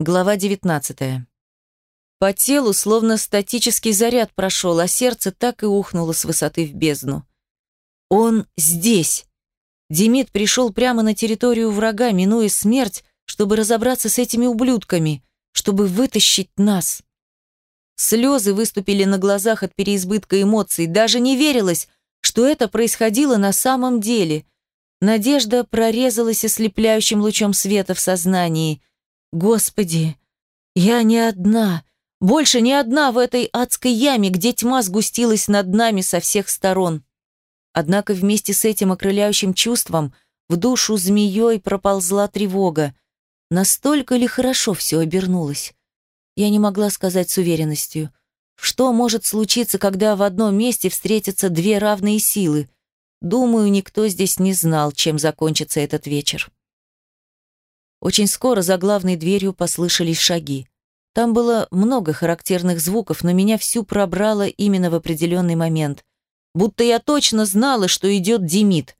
Глава 19. По телу словно статический заряд прошел, а сердце так и ухнуло с высоты в бездну. Он здесь. Демид пришел прямо на территорию врага, минуя смерть, чтобы разобраться с этими ублюдками, чтобы вытащить нас. Слезы выступили на глазах от переизбытка эмоций. Даже не верилось, что это происходило на самом деле. Надежда прорезалась ослепляющим лучом света в сознании – Господи, я не одна, больше не одна в этой адской яме, где тьма сгустилась над нами со всех сторон. Однако вместе с этим окрыляющим чувством в душу змеей проползла тревога. Настолько ли хорошо все обернулось? Я не могла сказать с уверенностью. Что может случиться, когда в одном месте встретятся две равные силы? Думаю, никто здесь не знал, чем закончится этот вечер. Очень скоро за главной дверью послышались шаги. Там было много характерных звуков, но меня всю пробрало именно в определенный момент. Будто я точно знала, что идет Демид.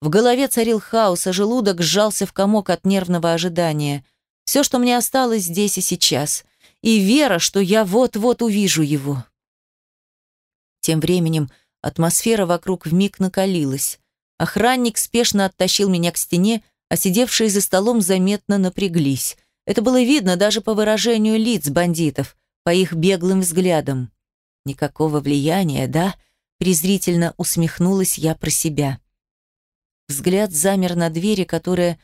В голове царил хаос, а желудок сжался в комок от нервного ожидания. Все, что мне осталось здесь и сейчас. И вера, что я вот-вот увижу его. Тем временем атмосфера вокруг вмиг накалилась. Охранник спешно оттащил меня к стене, а сидевшие за столом заметно напряглись. Это было видно даже по выражению лиц бандитов, по их беглым взглядам. Никакого влияния, да? Презрительно усмехнулась я про себя. Взгляд замер на двери, которая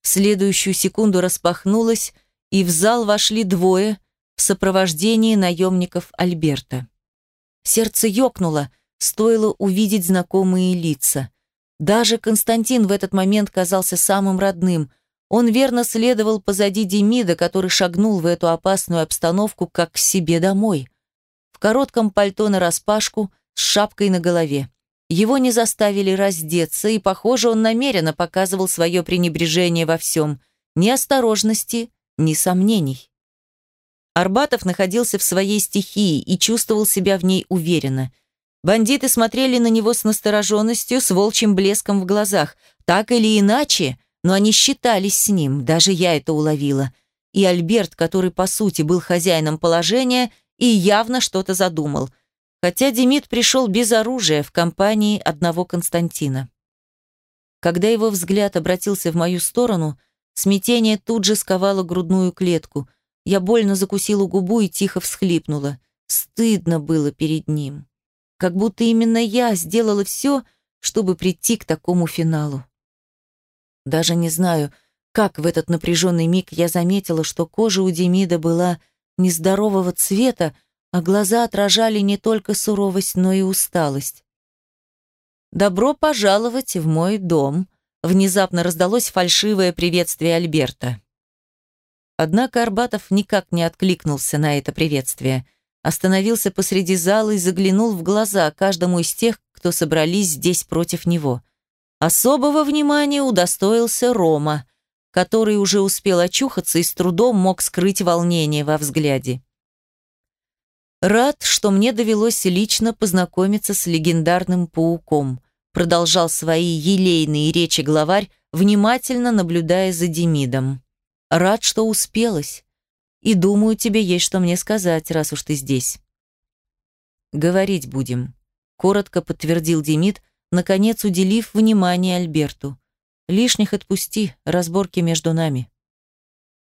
в следующую секунду распахнулась, и в зал вошли двое в сопровождении наемников Альберта. Сердце ёкнуло, стоило увидеть знакомые лица. Даже Константин в этот момент казался самым родным. Он верно следовал позади Демида, который шагнул в эту опасную обстановку как к себе домой. В коротком пальто нараспашку, с шапкой на голове. Его не заставили раздеться, и, похоже, он намеренно показывал свое пренебрежение во всем. Ни осторожности, ни сомнений. Арбатов находился в своей стихии и чувствовал себя в ней уверенно – Бандиты смотрели на него с настороженностью, с волчьим блеском в глазах. Так или иначе, но они считались с ним, даже я это уловила. И Альберт, который по сути был хозяином положения, и явно что-то задумал. Хотя Демид пришел без оружия в компании одного Константина. Когда его взгляд обратился в мою сторону, смятение тут же сковало грудную клетку. Я больно закусила губу и тихо всхлипнула. Стыдно было перед ним как будто именно я сделала все, чтобы прийти к такому финалу. Даже не знаю, как в этот напряженный миг я заметила, что кожа у Демида была нездорового цвета, а глаза отражали не только суровость, но и усталость. «Добро пожаловать в мой дом», — внезапно раздалось фальшивое приветствие Альберта. Однако Арбатов никак не откликнулся на это приветствие — остановился посреди зала и заглянул в глаза каждому из тех, кто собрались здесь против него. Особого внимания удостоился Рома, который уже успел очухаться и с трудом мог скрыть волнение во взгляде. «Рад, что мне довелось лично познакомиться с легендарным пауком», продолжал свои елейные речи главарь, внимательно наблюдая за Демидом. «Рад, что успелось. И думаю, тебе есть что мне сказать, раз уж ты здесь. Говорить будем, коротко подтвердил Демид, наконец уделив внимание Альберту. Лишних отпусти, разборки между нами.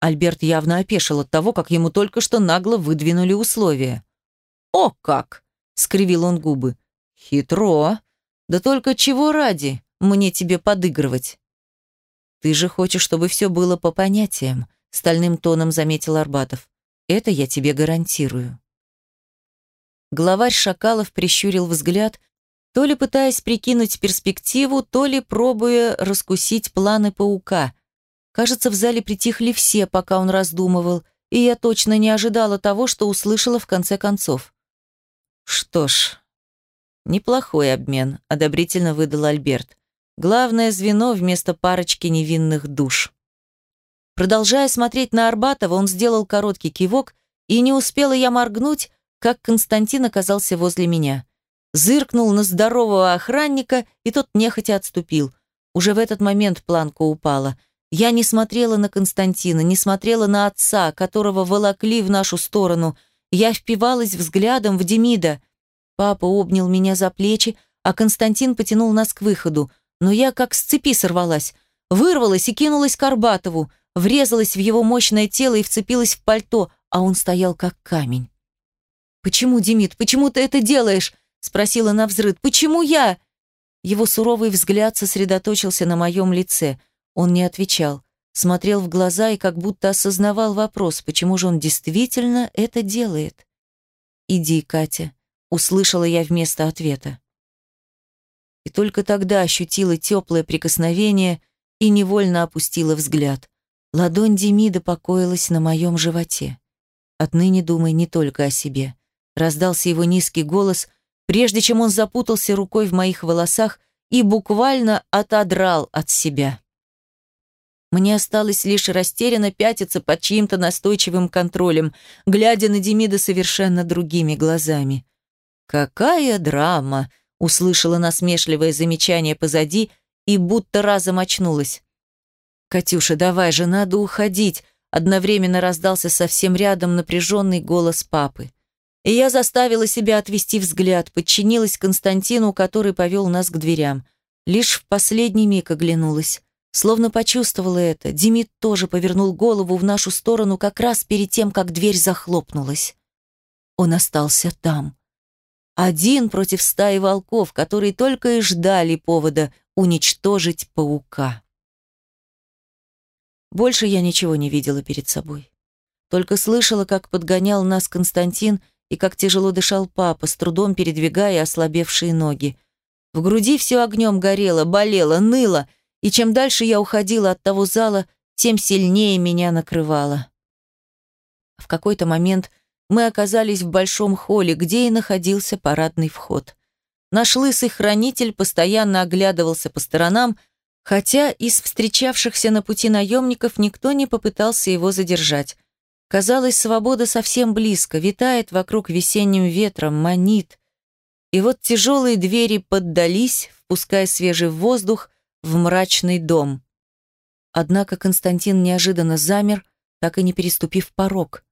Альберт явно опешил от того, как ему только что нагло выдвинули условия. «О как!» — скривил он губы. «Хитро! Да только чего ради мне тебе подыгрывать?» «Ты же хочешь, чтобы все было по понятиям», стальным тоном заметил Арбатов. Это я тебе гарантирую. Главарь Шакалов прищурил взгляд, то ли пытаясь прикинуть перспективу, то ли пробуя раскусить планы паука. Кажется, в зале притихли все, пока он раздумывал, и я точно не ожидала того, что услышала в конце концов. Что ж, неплохой обмен, одобрительно выдал Альберт. Главное звено вместо парочки невинных душ. Продолжая смотреть на Арбатова, он сделал короткий кивок, и не успела я моргнуть, как Константин оказался возле меня. Зыркнул на здорового охранника, и тот нехотя отступил. Уже в этот момент планка упала. Я не смотрела на Константина, не смотрела на отца, которого волокли в нашу сторону. Я впивалась взглядом в Демида. Папа обнял меня за плечи, а Константин потянул нас к выходу. Но я как с цепи сорвалась. Вырвалась и кинулась к Арбатову, врезалась в его мощное тело и вцепилась в пальто, а он стоял как камень. «Почему, Демид, почему ты это делаешь?» — спросила навзрыд. «Почему я?» Его суровый взгляд сосредоточился на моем лице. Он не отвечал, смотрел в глаза и как будто осознавал вопрос, почему же он действительно это делает. «Иди, Катя», — услышала я вместо ответа. И только тогда ощутила теплое прикосновение и невольно опустила взгляд. Ладонь Демида покоилась на моем животе. Отныне думай не только о себе раздался его низкий голос, прежде чем он запутался рукой в моих волосах и буквально отодрал от себя. Мне осталось лишь растерянно пятиться под чьим-то настойчивым контролем, глядя на Демида совершенно другими глазами. «Какая драма!» — услышала насмешливое замечание позади и будто разом очнулась. «Катюша, давай же, надо уходить!» Одновременно раздался совсем рядом напряженный голос папы. И я заставила себя отвести взгляд, подчинилась Константину, который повел нас к дверям. Лишь в последний миг оглянулась. Словно почувствовала это, Демид тоже повернул голову в нашу сторону как раз перед тем, как дверь захлопнулась. Он остался там. Один против стаи волков, которые только и ждали повода уничтожить паука. Больше я ничего не видела перед собой. Только слышала, как подгонял нас Константин и как тяжело дышал папа, с трудом передвигая ослабевшие ноги. В груди все огнем горело, болело, ныло, и чем дальше я уходила от того зала, тем сильнее меня накрывало. В какой-то момент мы оказались в большом холле, где и находился парадный вход. Наш лысый хранитель постоянно оглядывался по сторонам, хотя из встречавшихся на пути наемников никто не попытался его задержать. Казалось, свобода совсем близко, витает вокруг весенним ветром, манит. И вот тяжелые двери поддались, впуская свежий воздух в мрачный дом. Однако Константин неожиданно замер, так и не переступив порог.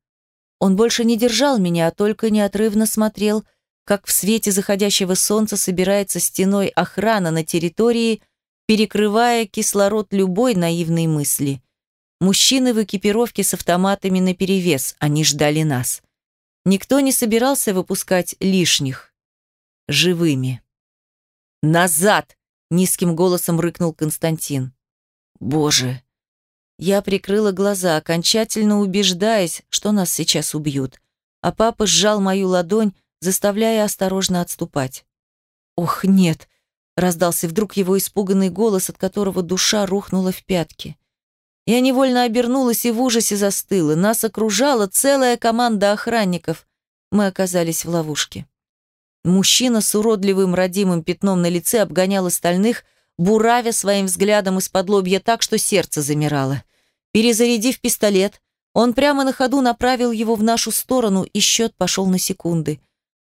Он больше не держал меня, а только неотрывно смотрел, как в свете заходящего солнца собирается стеной охрана на территории, перекрывая кислород любой наивной мысли – Мужчины в экипировке с автоматами наперевес, они ждали нас. Никто не собирался выпускать лишних. Живыми. «Назад!» — низким голосом рыкнул Константин. «Боже!» Я прикрыла глаза, окончательно убеждаясь, что нас сейчас убьют. А папа сжал мою ладонь, заставляя осторожно отступать. «Ох, нет!» — раздался вдруг его испуганный голос, от которого душа рухнула в пятки. Я невольно обернулась и в ужасе застыла. Нас окружала целая команда охранников. Мы оказались в ловушке. Мужчина с уродливым родимым пятном на лице обгонял остальных, буравя своим взглядом из-под лобья так, что сердце замирало. Перезарядив пистолет, он прямо на ходу направил его в нашу сторону, и счет пошел на секунды.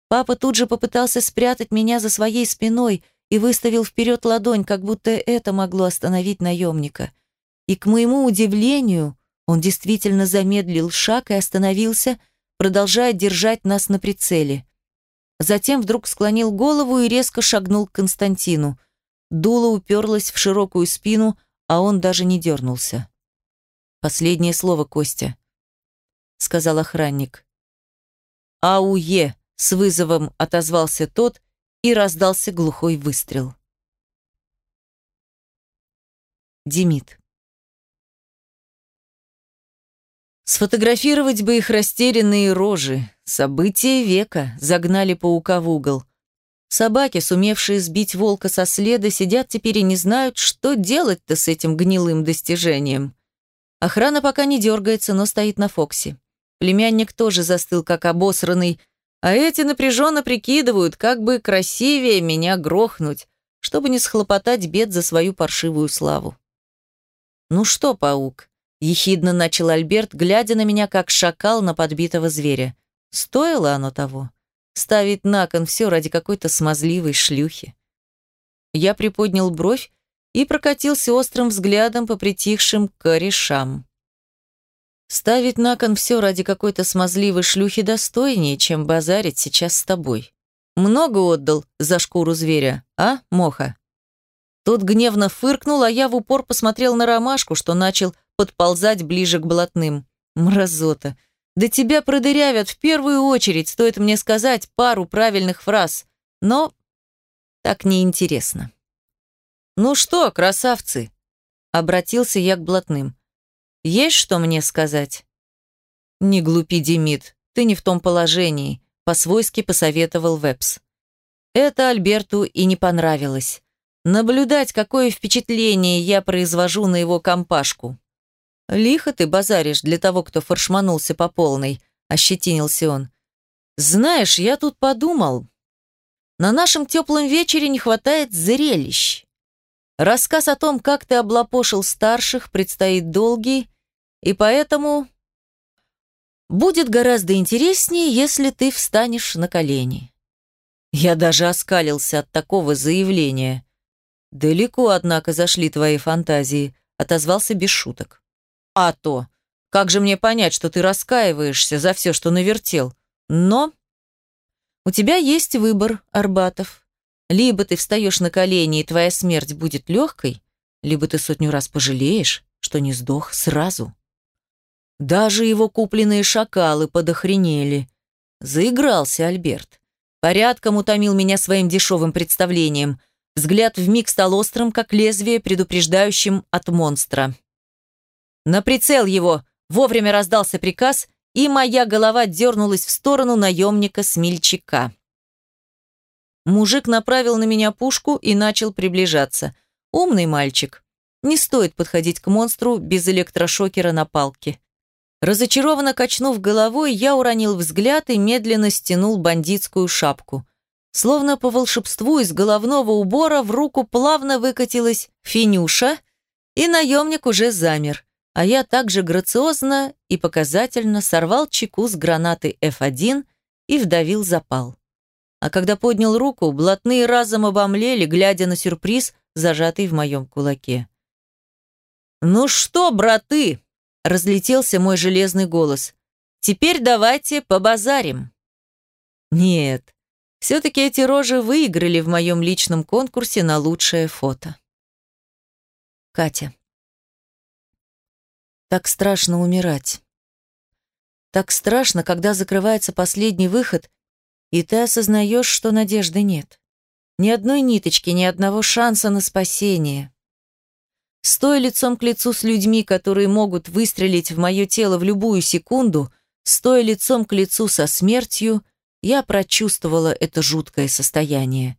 Папа тут же попытался спрятать меня за своей спиной и выставил вперед ладонь, как будто это могло остановить наемника. И, к моему удивлению, он действительно замедлил шаг и остановился, продолжая держать нас на прицеле. Затем вдруг склонил голову и резко шагнул к Константину. Дуло уперлось в широкую спину, а он даже не дернулся. «Последнее слово, Костя», — сказал охранник. «Ауе!» — с вызовом отозвался тот и раздался глухой выстрел. Демид. Сфотографировать бы их растерянные рожи. События века загнали паука в угол. Собаки, сумевшие сбить волка со следа, сидят теперь и не знают, что делать-то с этим гнилым достижением. Охрана пока не дергается, но стоит на Фоксе. Племянник тоже застыл, как обосранный, а эти напряженно прикидывают, как бы красивее меня грохнуть, чтобы не схлопотать бед за свою паршивую славу. Ну что, паук, Ехидно начал Альберт, глядя на меня, как шакал на подбитого зверя. Стоило оно того? Ставить на кон все ради какой-то смазливой шлюхи. Я приподнял бровь и прокатился острым взглядом по притихшим корешам. Ставить на кон все ради какой-то смазливой шлюхи достойнее, чем базарить сейчас с тобой. Много отдал за шкуру зверя, а, Моха? Тот гневно фыркнул, а я в упор посмотрел на ромашку, что начал подползать ближе к блатным. Мразота. Да тебя продырявят в первую очередь, стоит мне сказать пару правильных фраз. Но так неинтересно. «Ну что, красавцы?» Обратился я к блатным. Есть что мне сказать?» «Не глупи, Демид, ты не в том положении», — по-свойски посоветовал Вебс. Это Альберту и не понравилось. Наблюдать, какое впечатление я произвожу на его компашку. «Лихо ты базаришь для того, кто форшманулся по полной», — ощетинился он. «Знаешь, я тут подумал. На нашем теплом вечере не хватает зрелищ. Рассказ о том, как ты облапошил старших, предстоит долгий, и поэтому будет гораздо интереснее, если ты встанешь на колени. Я даже оскалился от такого заявления. Далеко, однако, зашли твои фантазии, отозвался без шуток. А то, как же мне понять, что ты раскаиваешься за все, что навертел? Но у тебя есть выбор, Арбатов. Либо ты встаешь на колени, и твоя смерть будет легкой, либо ты сотню раз пожалеешь, что не сдох сразу. Даже его купленные шакалы подохренели. Заигрался Альберт. Порядком утомил меня своим дешевым представлением. Взгляд вмиг стал острым, как лезвие, предупреждающим от монстра. На прицел его вовремя раздался приказ, и моя голова дернулась в сторону наемника-смельчака. Мужик направил на меня пушку и начал приближаться. Умный мальчик. Не стоит подходить к монстру без электрошокера на палке. Разочарованно качнув головой, я уронил взгляд и медленно стянул бандитскую шапку. Словно по волшебству из головного убора в руку плавно выкатилась финюша, и наемник уже замер, а я также грациозно и показательно сорвал чеку с гранаты F1 и вдавил запал. А когда поднял руку, блатные разом обомлели, глядя на сюрприз, зажатый в моем кулаке. «Ну что, браты?» – разлетелся мой железный голос. «Теперь давайте побазарим». Нет, все-таки эти рожи выиграли в моем личном конкурсе на лучшее фото. Катя. Так страшно умирать. Так страшно, когда закрывается последний выход, и ты осознаешь, что надежды нет. Ни одной ниточки, ни одного шанса на спасение. Стоя лицом к лицу с людьми, которые могут выстрелить в мое тело в любую секунду, стоя лицом к лицу со смертью, я прочувствовала это жуткое состояние.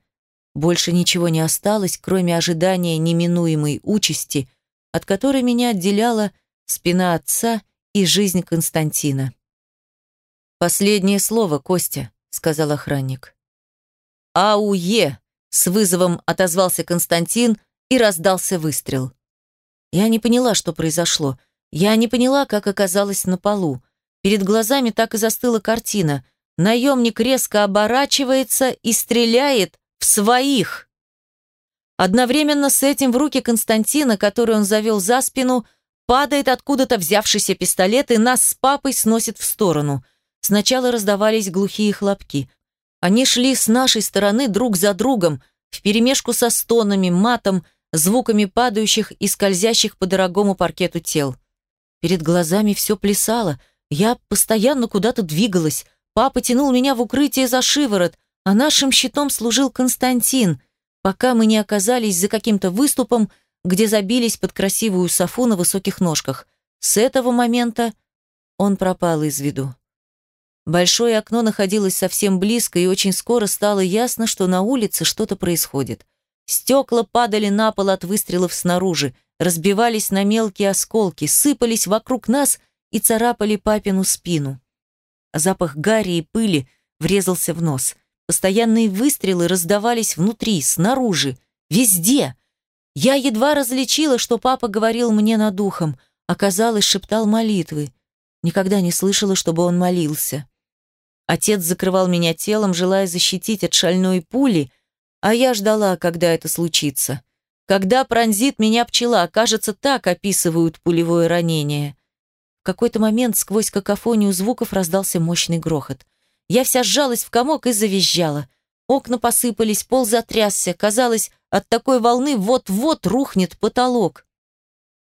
Больше ничего не осталось, кроме ожидания неминуемой участи, от которой меня отделяла спина отца и жизнь Константина. Последнее слово, Костя сказал охранник. «Ауе!» — с вызовом отозвался Константин и раздался выстрел. Я не поняла, что произошло. Я не поняла, как оказалась на полу. Перед глазами так и застыла картина. Наемник резко оборачивается и стреляет в своих. Одновременно с этим в руки Константина, который он завел за спину, падает откуда-то взявшийся пистолет и нас с папой сносит в сторону. Сначала раздавались глухие хлопки. Они шли с нашей стороны друг за другом, вперемешку со стонами, матом, звуками падающих и скользящих по дорогому паркету тел. Перед глазами все плясало, я постоянно куда-то двигалась. Папа тянул меня в укрытие за шиворот, а нашим щитом служил Константин, пока мы не оказались за каким-то выступом, где забились под красивую софу на высоких ножках. С этого момента он пропал из виду. Большое окно находилось совсем близко, и очень скоро стало ясно, что на улице что-то происходит. Стекла падали на пол от выстрелов снаружи, разбивались на мелкие осколки, сыпались вокруг нас и царапали папину спину. Запах гари и пыли врезался в нос. Постоянные выстрелы раздавались внутри, снаружи, везде. Я едва различила, что папа говорил мне над ухом. Оказалось, шептал молитвы. Никогда не слышала, чтобы он молился. Отец закрывал меня телом, желая защитить от шальной пули, а я ждала, когда это случится. Когда пронзит меня пчела, кажется, так описывают пулевое ранение. В какой-то момент сквозь какофонию звуков раздался мощный грохот. Я вся сжалась в комок и завизжала. Окна посыпались, пол затрясся. Казалось, от такой волны вот-вот рухнет потолок.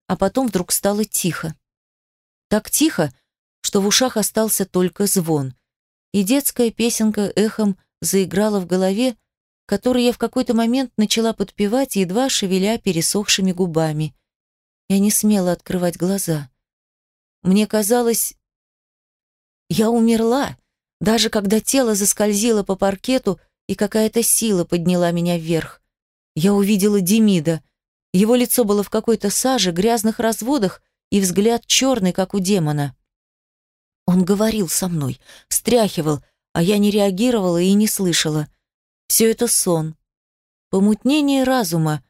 А потом вдруг стало тихо. Так тихо, что в ушах остался только звон. И детская песенка эхом заиграла в голове, которую я в какой-то момент начала подпевать, едва шевеля пересохшими губами. Я не смела открывать глаза. Мне казалось, я умерла, даже когда тело заскользило по паркету и какая-то сила подняла меня вверх. Я увидела Демида. Его лицо было в какой-то саже, грязных разводах и взгляд черный, как у демона. Он говорил со мной, встряхивал, а я не реагировала и не слышала. Все это сон. Помутнение разума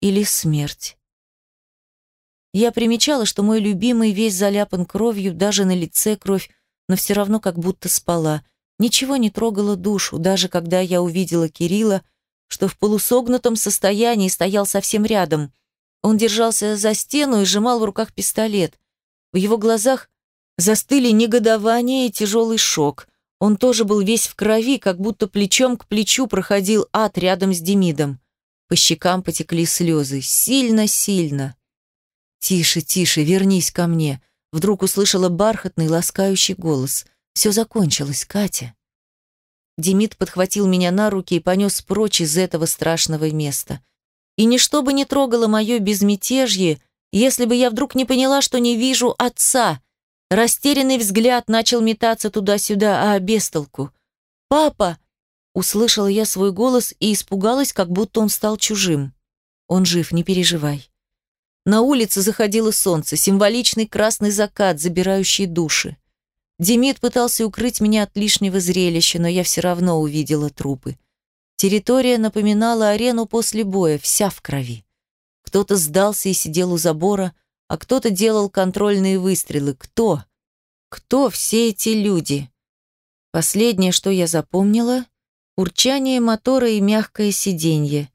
или смерть. Я примечала, что мой любимый весь заляпан кровью, даже на лице кровь, но все равно как будто спала. Ничего не трогало душу, даже когда я увидела Кирилла, что в полусогнутом состоянии стоял совсем рядом. Он держался за стену и сжимал в руках пистолет. В его глазах застыли негодование и тяжелый шок. Он тоже был весь в крови, как будто плечом к плечу проходил ад рядом с Демидом. По щекам потекли слезы. Сильно-сильно. «Тише, тише, вернись ко мне!» Вдруг услышала бархатный, ласкающий голос. «Все закончилось, Катя!» Демид подхватил меня на руки и понес прочь из этого страшного места. И ничто бы не трогало мое безмятежье, если бы я вдруг не поняла, что не вижу отца. Растерянный взгляд начал метаться туда-сюда, а без толку. «Папа!» Услышала я свой голос и испугалась, как будто он стал чужим. «Он жив, не переживай». На улице заходило солнце, символичный красный закат, забирающий души. Демид пытался укрыть меня от лишнего зрелища, но я все равно увидела трупы. Территория напоминала арену после боя, вся в крови. Кто-то сдался и сидел у забора, а кто-то делал контрольные выстрелы. Кто? Кто все эти люди? Последнее, что я запомнила — урчание мотора и мягкое сиденье.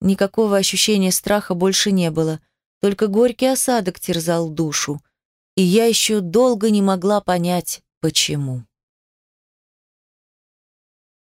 Никакого ощущения страха больше не было — только горький осадок терзал душу, и я еще долго не могла понять, почему.